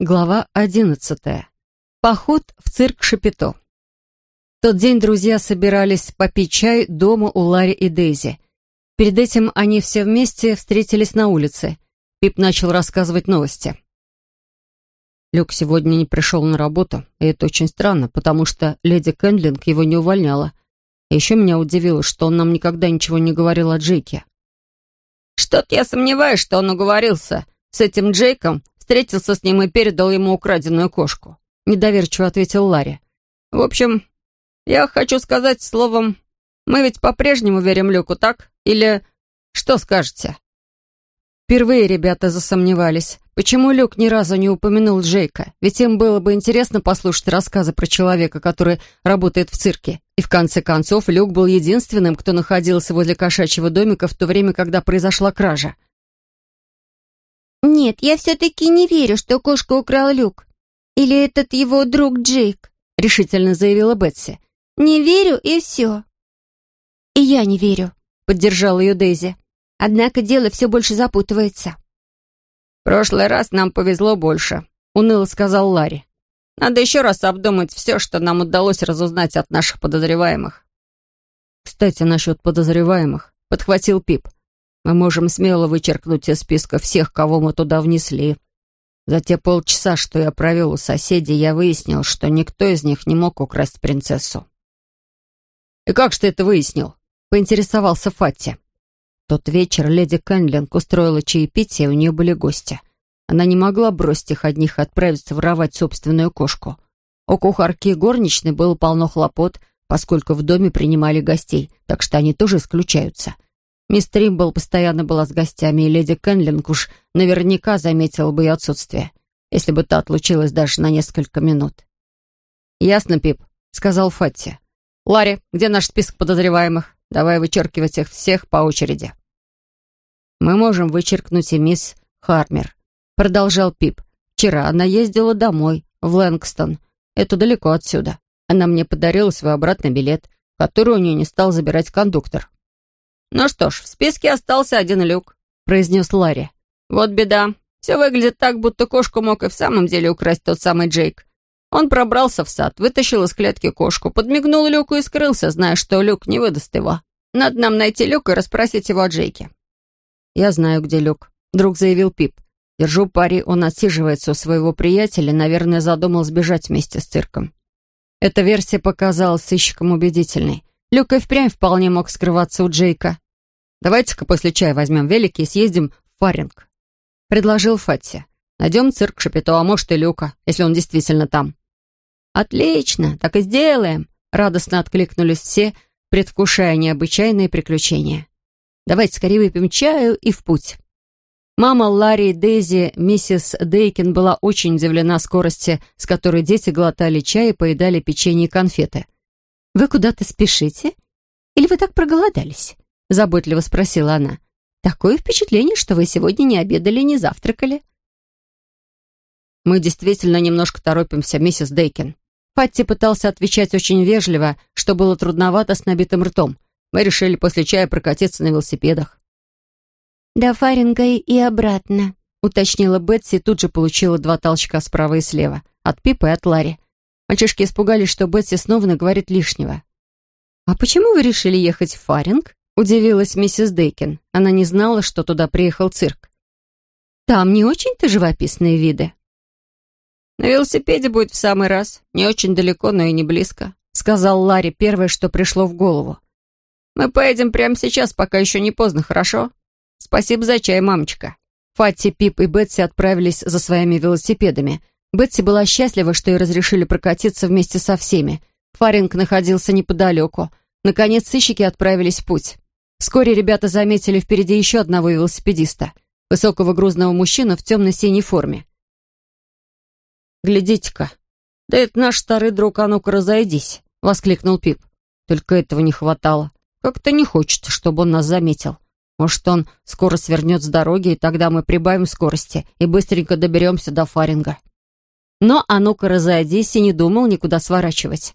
Глава одиннадцатая. Поход в цирк Шапито. В тот день друзья собирались попить чай дома у Ларри и Дейзи. Перед этим они все вместе встретились на улице. Пип начал рассказывать новости. Люк сегодня не пришел на работу, и это очень странно, потому что леди Кэндлинг его не увольняла. Еще меня удивило, что он нам никогда ничего не говорил о Джейке. «Что-то я сомневаюсь, что он уговорился с этим Джейком встретился с ним и передал ему украденную кошку», — недоверчиво ответил Ларри. «В общем, я хочу сказать словом, мы ведь по-прежнему верим Люку, так? Или что скажете?» Впервые ребята засомневались. Почему Люк ни разу не упомянул Джейка? Ведь им было бы интересно послушать рассказы про человека, который работает в цирке. И в конце концов, Люк был единственным, кто находился возле кошачьего домика в то время, когда произошла кража. «Нет, я все-таки не верю, что кошку украл Люк. Или этот его друг Джейк», — решительно заявила Бетси. «Не верю, и все». «И я не верю», — поддержала ее Дейзи. «Однако дело все больше запутывается». «В прошлый раз нам повезло больше», — уныло сказал Ларри. «Надо еще раз обдумать все, что нам удалось разузнать от наших подозреваемых». «Кстати, насчет подозреваемых», — подхватил Пип. Мы можем смело вычеркнуть из списка всех, кого мы туда внесли. За те полчаса, что я провел у соседей, я выяснил, что никто из них не мог украсть принцессу. «И как же ты это выяснил?» — поинтересовался Фатти. Тот вечер леди Кэнлинг устроила чаепитие, у нее были гости. Она не могла бросить их одних и отправиться воровать собственную кошку. У кухарки и горничной было полно хлопот, поскольку в доме принимали гостей, так что они тоже исключаются — Мисс Тримбл постоянно была с гостями, и леди Кенлинг уж наверняка заметила бы ее отсутствие, если бы та отлучилась даже на несколько минут. «Ясно, Пип», — сказал Фатти. «Ларри, где наш список подозреваемых? Давай вычеркивать их всех по очереди». «Мы можем вычеркнуть и мисс Хармер», — продолжал Пип. «Вчера она ездила домой, в Лэнгстон. Это далеко отсюда. Она мне подарила свой обратный билет, который у нее не стал забирать кондуктор. «Ну что ж, в списке остался один люк», — произнес Ларри. «Вот беда. Все выглядит так, будто кошку мог и в самом деле украсть тот самый Джейк. Он пробрался в сад, вытащил из клетки кошку, подмигнул Люку и скрылся, зная, что Люк не выдаст его. Надо нам найти Люка и расспросить его о Джейке». «Я знаю, где Люк», — вдруг заявил Пип. «Держу пари, он отсиживается у своего приятеля, наверное, задумал сбежать вместе с цирком». Эта версия показалась сыщикам убедительной. Люк и впрямь вполне мог скрываться у Джейка. «Давайте-ка после чая возьмем велики и съездим в Фаринг», — предложил Фатти. «Найдем цирк Шапито, а может и Люка, если он действительно там». «Отлично, так и сделаем», — радостно откликнулись все, предвкушая необычайные приключения. «Давайте скорее выпьем чаю и в путь». Мама Ларри и Дейзи, миссис Дейкин, была очень удивлена скорости, с которой дети глотали чай и поедали печенье и конфеты — «Вы куда-то спешите? Или вы так проголодались?» — заботливо спросила она. «Такое впечатление, что вы сегодня не обедали, не завтракали». «Мы действительно немножко торопимся, миссис Дейкин». Патти пытался отвечать очень вежливо, что было трудновато с набитым ртом. Мы решили после чая прокатиться на велосипедах. «До Фаринга и обратно», — уточнила Бетси и тут же получила два толчка справа и слева, от Пипа и от Ларри. Мальчишки испугались, что Бетси снова наговорит лишнего. «А почему вы решили ехать в Фаринг?» — удивилась миссис Дейкин. Она не знала, что туда приехал цирк. «Там не очень-то живописные виды». «На велосипеде будет в самый раз. Не очень далеко, но и не близко», — сказал Ларри первое, что пришло в голову. «Мы поедем прямо сейчас, пока еще не поздно, хорошо? Спасибо за чай, мамочка». Фатти, Пип и Бетси отправились за своими велосипедами — Бетси была счастлива, что ей разрешили прокатиться вместе со всеми. Фаринг находился неподалеку. Наконец, сыщики отправились в путь. Вскоре ребята заметили впереди еще одного велосипедиста. Высокого грузного мужчину в темно-синей форме. «Глядите-ка, да это наш старый друг, а ну-ка разойдись!» — воскликнул Пип. Только этого не хватало. Как-то не хочется, чтобы он нас заметил. Может, он скоро свернет с дороги, и тогда мы прибавим скорости и быстренько доберемся до Фаринга. Но а ну-ка разойдись и не думал никуда сворачивать.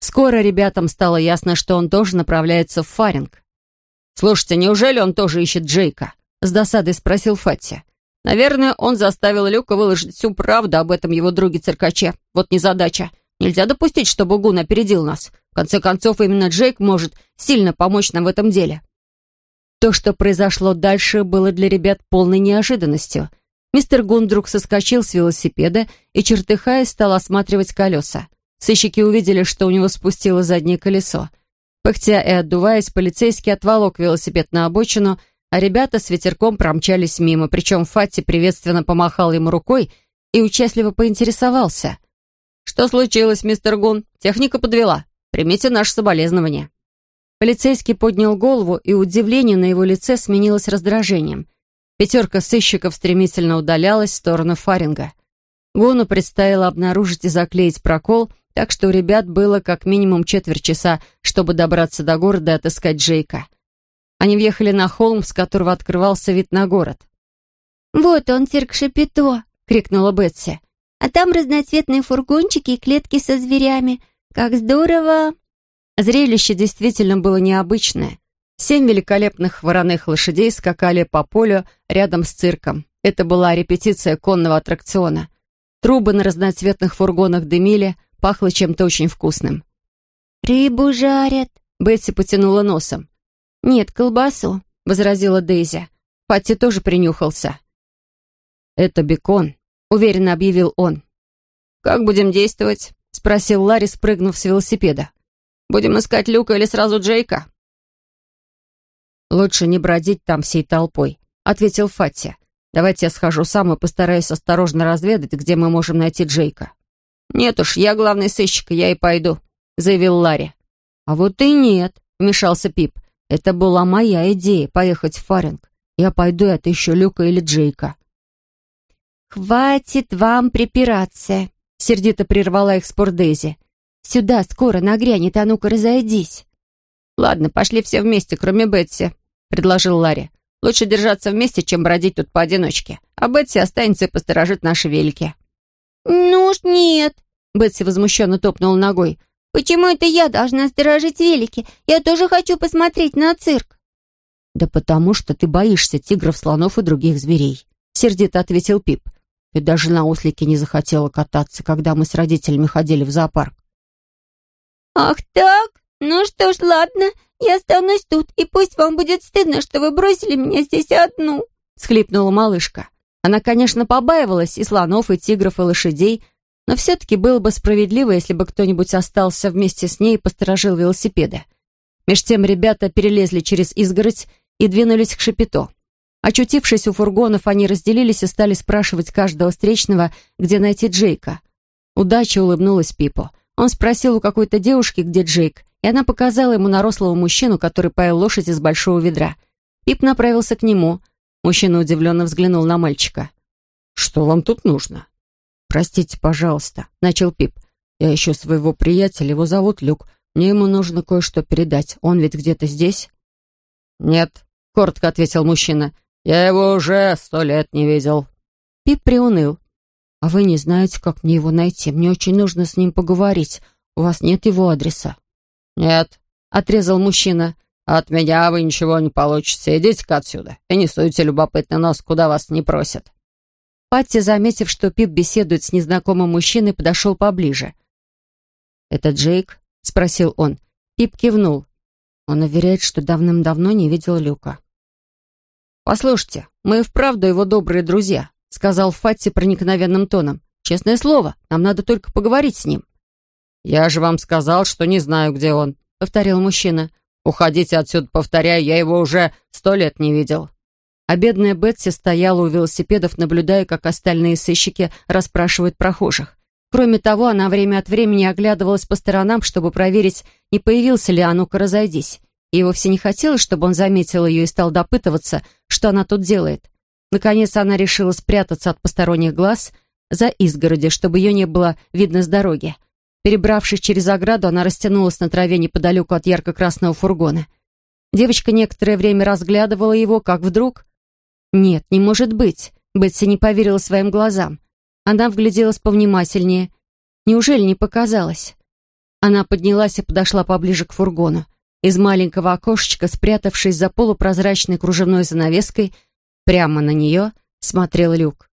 Скоро ребятам стало ясно, что он тоже направляется в Фаринг. «Слушайте, неужели он тоже ищет Джейка?» С досадой спросил Фатти. Наверное, он заставил Люка выложить всю правду об этом его друге-циркаче. Вот незадача. Нельзя допустить, чтобы Гун опередил нас. В конце концов, именно Джейк может сильно помочь нам в этом деле. То, что произошло дальше, было для ребят полной неожиданностью. Мистер Гун вдруг соскочил с велосипеда и, чертыхаясь, стал осматривать колеса. Сыщики увидели, что у него спустило заднее колесо. Пыхтя и отдуваясь, полицейский отволок велосипед на обочину, а ребята с ветерком промчались мимо, причем Фатти приветственно помахал ему рукой и участливо поинтересовался. «Что случилось, мистер Гун? Техника подвела. Примите наше соболезнование». Полицейский поднял голову, и удивление на его лице сменилось раздражением. Пятерка сыщиков стремительно удалялась в сторону Фаринга. Гуну предстояло обнаружить и заклеить прокол, так что у ребят было как минимум четверть часа, чтобы добраться до города и отыскать Джейка. Они въехали на холм, с которого открывался вид на город. «Вот он, цирк Шапито!» — крикнула Бетси. «А там разноцветные фургончики и клетки со зверями. Как здорово!» Зрелище действительно было необычное. Семь великолепных вороных лошадей скакали по полю рядом с цирком. Это была репетиция конного аттракциона. Трубы на разноцветных фургонах дымили, пахло чем-то очень вкусным. «Рыбу жарят», — Бетси потянула носом. «Нет, колбасу», — возразила Дейзи. Патти тоже принюхался. «Это бекон», — уверенно объявил он. «Как будем действовать?» — спросил Ларри, спрыгнув с велосипеда. Будем искать Люка или сразу Джейка?» «Лучше не бродить там всей толпой», — ответил Фатти. «Давайте я схожу сам и постараюсь осторожно разведать, где мы можем найти Джейка». «Нет уж, я главный сыщик, я и пойду», — заявил Ларри. «А вот и нет», — вмешался Пип. «Это была моя идея — поехать в Фаринг. Я пойду и отыщу Люка или Джейка». «Хватит вам припираться», — сердито прервала их спор Дейзи. Сюда скоро нагрянет, а ну-ка разойдись». «Ладно, пошли все вместе, кроме Бетси», — предложил Ларри. «Лучше держаться вместе, чем бродить тут поодиночке. А Бетси останется и посторожит наши велики». «Ну уж нет», — Бетси возмущенно топнула ногой. «Почему это я должна сторожить велики? Я тоже хочу посмотреть на цирк». «Да потому что ты боишься тигров, слонов и других зверей», — сердито ответил Пип. «Ты даже на ослике не захотела кататься, когда мы с родителями ходили в зоопарк. «Ах так? Ну что ж, ладно, я останусь тут, и пусть вам будет стыдно, что вы бросили меня здесь одну», — схлипнула малышка. Она, конечно, побаивалась и слонов, и тигров, и лошадей, но все-таки было бы справедливо, если бы кто-нибудь остался вместе с ней и посторожил велосипеды. Меж тем ребята перелезли через изгородь и двинулись к Шапито. Очутившись у фургонов, они разделились и стали спрашивать каждого встречного, где найти Джейка. Удача улыбнулась Пипо. Он спросил у какой-то девушки, где Джейк, и она показала ему нарослого мужчину, который поил лошадь из большого ведра. Пип направился к нему. Мужчина удивленно взглянул на мальчика. «Что вам тут нужно?» «Простите, пожалуйста», — начал Пип. «Я ищу своего приятеля, его зовут Люк. Мне ему нужно кое-что передать. Он ведь где-то здесь?» «Нет», — коротко ответил мужчина. «Я его уже сто лет не видел». Пип приуныл. «А вы не знаете, как мне его найти? Мне очень нужно с ним поговорить. У вас нет его адреса?» «Нет», — отрезал мужчина. «От меня вы ничего не получите. Идите-ка отсюда и не суйте любопытный нос, куда вас не просят». Патти, заметив, что Пип беседует с незнакомым мужчиной, подошел поближе. «Это Джейк?» — спросил он. Пип кивнул. Он уверяет, что давным-давно не видел Люка. «Послушайте, мы вправду его добрые друзья сказал Фатти проникновенным тоном. «Честное слово, нам надо только поговорить с ним». «Я же вам сказал, что не знаю, где он», — повторил мужчина. «Уходите отсюда, повторяю, я его уже сто лет не видел». А бедная Бетси стояла у велосипедов, наблюдая, как остальные сыщики расспрашивают прохожих. Кроме того, она время от времени оглядывалась по сторонам, чтобы проверить, не появился ли а ну-ка разойдись. И вовсе не хотелось, чтобы он заметил ее и стал допытываться, что она тут делает. Наконец она решила спрятаться от посторонних глаз за изгороди, чтобы ее не было видно с дороги. Перебравшись через ограду, она растянулась на траве неподалеку от ярко-красного фургона. Девочка некоторое время разглядывала его, как вдруг... Нет, не может быть. Бетси не поверила своим глазам. Она вгляделась повнимательнее. Неужели не показалось? Она поднялась и подошла поближе к фургону. Из маленького окошечка, спрятавшись за полупрозрачной кружевной занавеской, Прямо на нее смотрел Люк.